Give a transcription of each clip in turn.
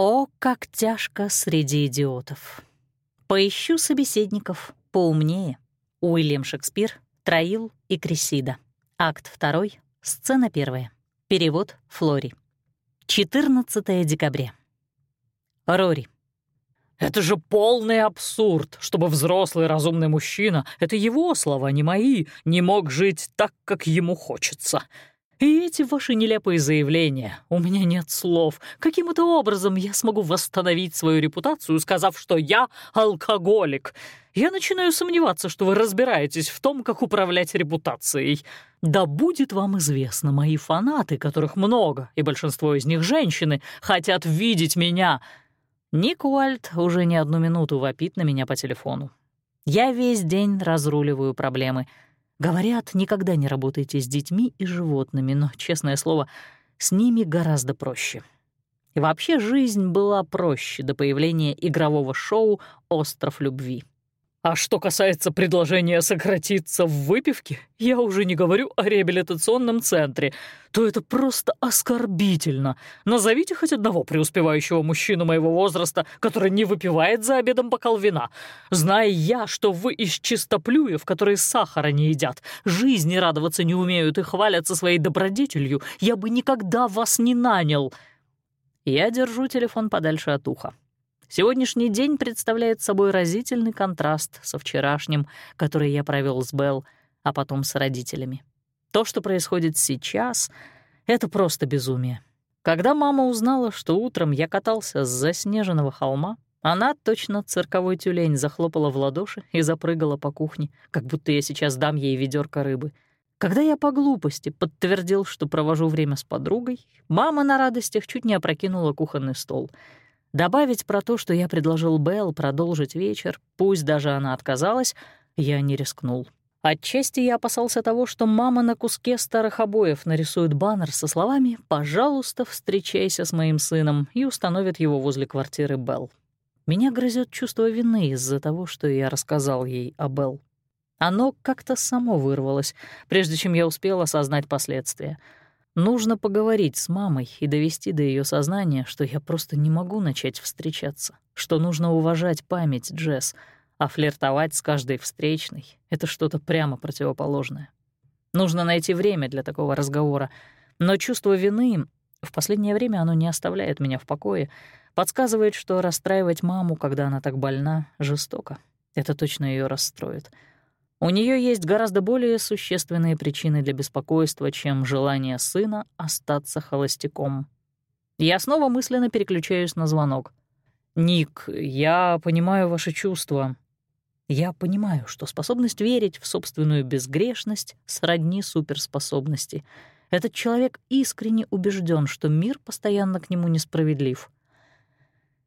О, как тяжко среди идиотов. Поищу собеседников поумнее. Уильям Шекспир, Троил и Кресида. Акт 2, сцена 1. Перевод Флори. 14 декабря. Рори. Это же полный абсурд, чтобы взрослый разумный мужчина, это его слова, не мои, не мог жить так, как ему хочется. И эти ваши нелепые заявления, у меня нет слов. Каким это образом я смогу восстановить свою репутацию, сказав, что я алкоголик? Я начинаю сомневаться, что вы разбираетесь в том, как управлять репутацией. Да будет вам известно, мои фанаты, которых много, и большинство из них женщины, хотят видеть меня — Ник Уальд уже не одну минуту вопит на меня по телефону. Я весь день разруливаю проблемы. Говорят, никогда не работайте с детьми и животными, но, честное слово, с ними гораздо проще. И вообще жизнь была проще до появления игрового шоу «Остров любви». А что касается предложения сократиться в выпивке, я уже не говорю о реабилитационном центре, то это просто оскорбительно. Назовите хоть одного преуспевающего мужчину моего возраста, который не выпивает за обедом бокал вина. Зная я, что вы из чистоплюев, которые сахара не едят, жизни радоваться не умеют и хвалятся своей добродетелью, я бы никогда вас не нанял. Я держу телефон подальше от уха. Сегодняшний день представляет собой разительный контраст со вчерашним, который я провел с Белл, а потом с родителями. То, что происходит сейчас, — это просто безумие. Когда мама узнала, что утром я катался с заснеженного холма, она, точно цирковой тюлень, захлопала в ладоши и запрыгала по кухне, как будто я сейчас дам ей ведерко рыбы. Когда я по глупости подтвердил, что провожу время с подругой, мама на радостях чуть не опрокинула кухонный стол — Добавить про то, что я предложил Белл продолжить вечер, пусть даже она отказалась, я не рискнул. Отчасти я опасался того, что мама на куске старых обоев нарисует баннер со словами «Пожалуйста, встречайся с моим сыном» и установит его возле квартиры Белл. Меня грызет чувство вины из-за того, что я рассказал ей о Белл. Оно как-то само вырвалось, прежде чем я успел осознать последствия — Нужно поговорить с мамой и довести до ее сознания, что я просто не могу начать встречаться, что нужно уважать память Джесс, а флиртовать с каждой встречной — это что-то прямо противоположное. Нужно найти время для такого разговора, но чувство вины, в последнее время оно не оставляет меня в покое, подсказывает, что расстраивать маму, когда она так больна, жестоко. Это точно ее расстроит — у нее есть гораздо более существенные причины для беспокойства, чем желание сына остаться холостяком. Я снова мысленно переключаюсь на звонок. «Ник, я понимаю ваши чувства. Я понимаю, что способность верить в собственную безгрешность сродни суперспособности. Этот человек искренне убежден, что мир постоянно к нему несправедлив.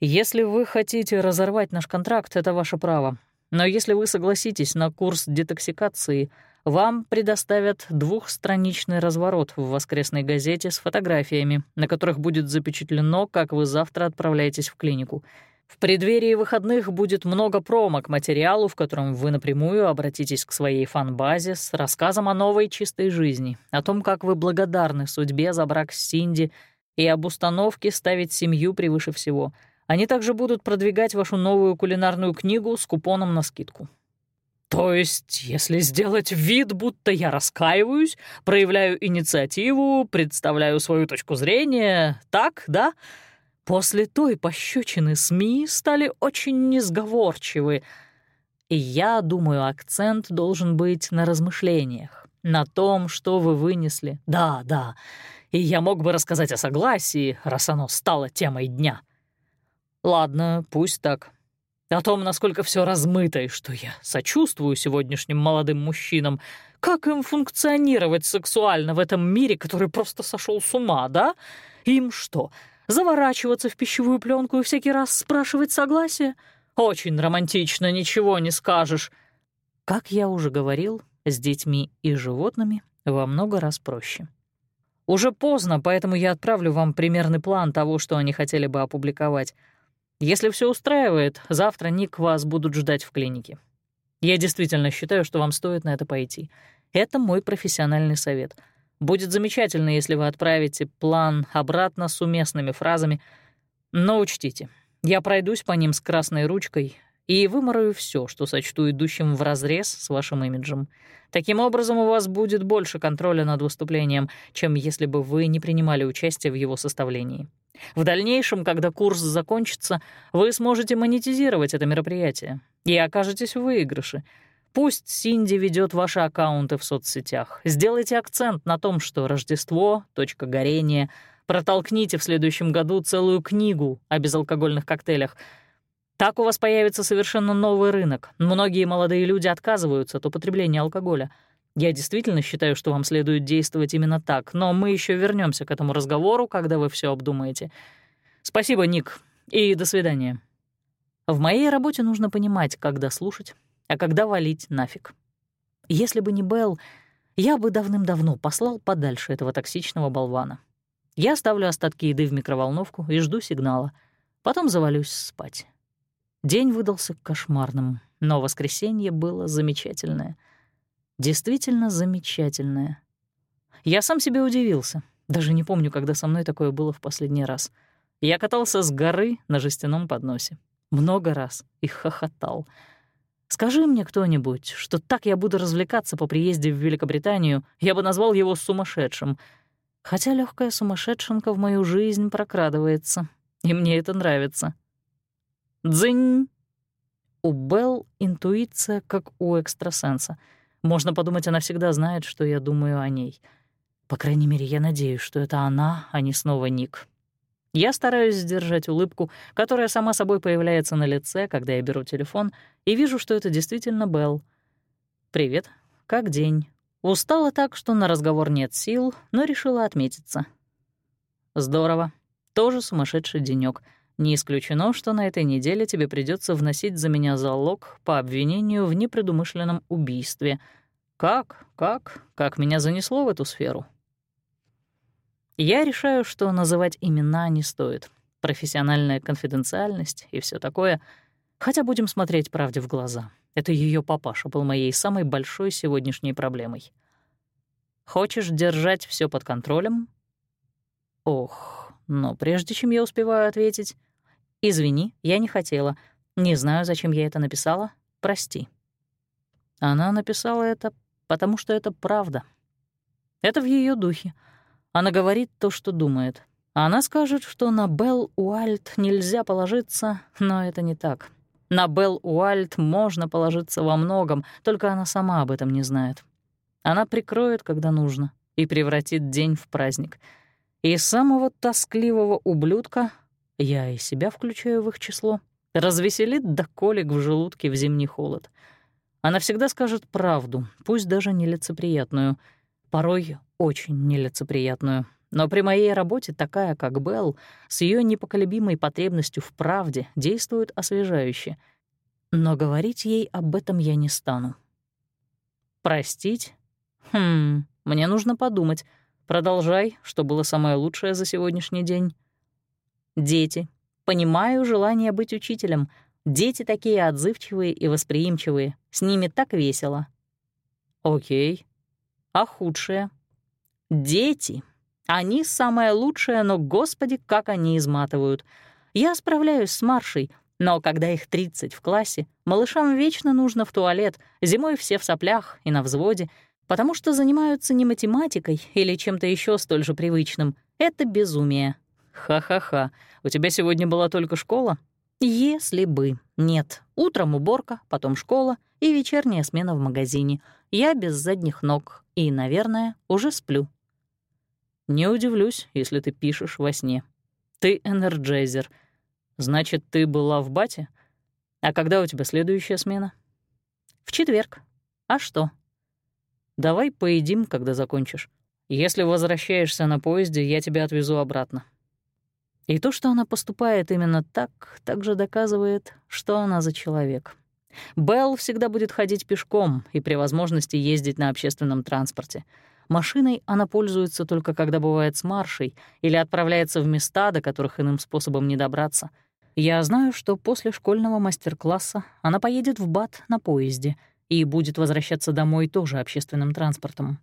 Если вы хотите разорвать наш контракт, это ваше право. Но если вы согласитесь на курс детоксикации, вам предоставят двухстраничный разворот в воскресной газете с фотографиями, на которых будет запечатлено, как вы завтра отправляетесь в клинику. В преддверии выходных будет много промо к материалу, в котором вы напрямую обратитесь к своей фан-базе с рассказом о новой чистой жизни, о том, как вы благодарны судьбе за брак с Синди и об установке ставить семью превыше всего — они также будут продвигать вашу новую кулинарную книгу с купоном на скидку. То есть, если сделать вид, будто я раскаиваюсь, проявляю инициативу, представляю свою точку зрения, так, да? После той пощечины СМИ стали очень несговорчивы. И я думаю, акцент должен быть на размышлениях, на том, что вы вынесли. Да, да. И я мог бы рассказать о согласии, раз оно стало темой дня. Ладно, пусть так. О том, насколько все размыто и что я сочувствую сегодняшним молодым мужчинам, как им функционировать сексуально в этом мире, который просто сошел с ума, да? Им что, заворачиваться в пищевую пленку и всякий раз спрашивать согласие? Очень романтично, ничего не скажешь. Как я уже говорил, с детьми и животными во много раз проще. Уже поздно, поэтому я отправлю вам примерный план того, что они хотели бы опубликовать. Если все устраивает, завтра Ник вас будут ждать в клинике. Я действительно считаю, что вам стоит на это пойти. Это мой профессиональный совет. Будет замечательно, если вы отправите план обратно с уместными фразами. Но учтите, я пройдусь по ним с красной ручкой и вымораю все, что сочту идущим вразрез с вашим имиджем. Таким образом, у вас будет больше контроля над выступлением, чем если бы вы не принимали участие в его составлении. В дальнейшем, когда курс закончится, вы сможете монетизировать это мероприятие и окажетесь в выигрыше. Пусть Синди ведет ваши аккаунты в соцсетях. Сделайте акцент на том, что Рождество — точка горения. Протолкните в следующем году целую книгу о безалкогольных коктейлях. Так у вас появится совершенно новый рынок. Многие молодые люди отказываются от употребления алкоголя — я действительно считаю, что вам следует действовать именно так, но мы еще вернемся к этому разговору, когда вы все обдумаете. Спасибо, Ник, и до свидания. В моей работе нужно понимать, когда слушать, а когда валить нафиг. Если бы не Белл, я бы давным-давно послал подальше этого токсичного болвана. Я ставлю остатки еды в микроволновку и жду сигнала. Потом завалюсь спать. День выдался кошмарным, но воскресенье было замечательное — действительно замечательная. Я сам себе удивился. Даже не помню, когда со мной такое было в последний раз. Я катался с горы на жестяном подносе. Много раз и хохотал. Скажи мне кто-нибудь, что так я буду развлекаться по приезде в Великобританию, я бы назвал его сумасшедшим. Хотя легкая сумасшедшенка в мою жизнь прокрадывается, и мне это нравится. Дзынь! У Белл интуиция, как у экстрасенса — можно подумать, она всегда знает, что я думаю о ней. По крайней мере, я надеюсь, что это она, а не снова Ник. Я стараюсь сдержать улыбку, которая сама собой появляется на лице, когда я беру телефон, и вижу, что это действительно Белл. «Привет. Как день?» Устала так, что на разговор нет сил, но решила отметиться. «Здорово. Тоже сумасшедший денёк. Не исключено, что на этой неделе тебе придется вносить за меня залог по обвинению в непредумышленном убийстве. Как, как, как меня занесло в эту сферу? Я решаю, что называть имена не стоит. Профессиональная конфиденциальность и все такое. Хотя будем смотреть правде в глаза. Это ее папаша был моей самой большой сегодняшней проблемой. Хочешь держать все под контролем? Ох, но прежде чем я успеваю ответить, «Извини, я не хотела. Не знаю, зачем я это написала. Прости». Она написала это, потому что это правда. Это в ее духе. Она говорит то, что думает. Она скажет, что на Белл Уальт нельзя положиться, но это не так. На Белл Уальт можно положиться во многом, только она сама об этом не знает. Она прикроет, когда нужно, и превратит день в праздник — и самого тоскливого ублюдка, я и себя включаю в их число, развеселит до колик в желудке в зимний холод. Она всегда скажет правду, пусть даже нелицеприятную, порой очень нелицеприятную. Но при моей работе такая, как Белл, с ее непоколебимой потребностью в правде, действует освежающе. Но говорить ей об этом я не стану. Простить? Хм, мне нужно подумать — Продолжай, что было самое лучшее за сегодняшний день. Дети. Понимаю желание быть учителем. Дети такие отзывчивые и восприимчивые. С ними так весело. Окей. А худшее? Дети. Они самое лучшее, но, господи, как они изматывают. Я справляюсь с Маршей, но когда их 30 в классе, малышам вечно нужно в туалет, зимой все в соплях и на взводе — потому что занимаются не математикой или чем-то еще столь же привычным. Это безумие. Ха-ха-ха. У тебя сегодня была только школа? Если бы. Нет. Утром уборка, потом школа и вечерняя смена в магазине. Я без задних ног и, наверное, уже сплю. Не удивлюсь, если ты пишешь во сне. Ты энерджайзер. Значит, ты была в Бате? А когда у тебя следующая смена? В четверг. А что? Давай поедим, когда закончишь. Если возвращаешься на поезде, я тебя отвезу обратно». И то, что она поступает именно так, также доказывает, что она за человек. Белл всегда будет ходить пешком и при возможности ездить на общественном транспорте. Машиной она пользуется только когда бывает с маршей или отправляется в места, до которых иным способом не добраться. Я знаю, что после школьного мастер-класса она поедет в БАТ на поезде — и будет возвращаться домой тоже общественным транспортом.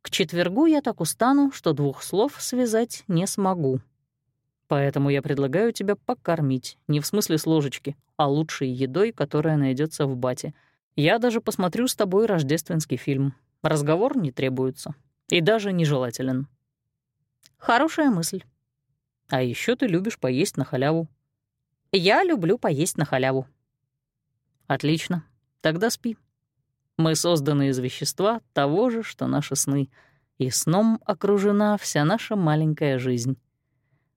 К четвергу я так устану, что двух слов связать не смогу. Поэтому я предлагаю тебя покормить, не в смысле с ложечки, а лучшей едой, которая найдется в бате. Я даже посмотрю с тобой рождественский фильм. Разговор не требуется. И даже нежелателен. Хорошая мысль. А еще ты любишь поесть на халяву. Я люблю поесть на халяву. Отлично. Тогда спи. Мы созданы из вещества того же, что наши сны, и сном окружена вся наша маленькая жизнь.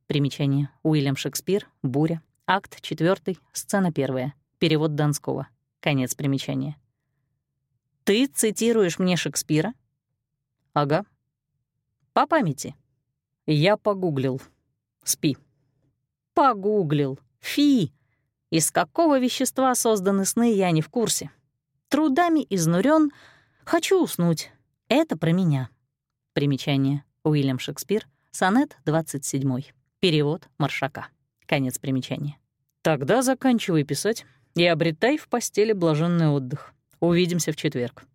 Примечание. Уильям Шекспир, «Буря», акт 4, сцена 1, перевод Донского. Конец примечания. Ты цитируешь мне Шекспира? Ага. По памяти. Я погуглил. Спи. Погуглил. Фи. Из какого вещества созданы сны, я не в курсе. Трудами изнурен. Хочу уснуть. Это про меня. Примечание. Уильям Шекспир. Сонет 27. Перевод Маршака. Конец примечания. Тогда заканчивай писать и обретай в постели блаженный отдых. Увидимся в четверг.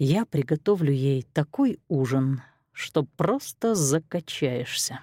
Я приготовлю ей такой ужин, что просто закачаешься.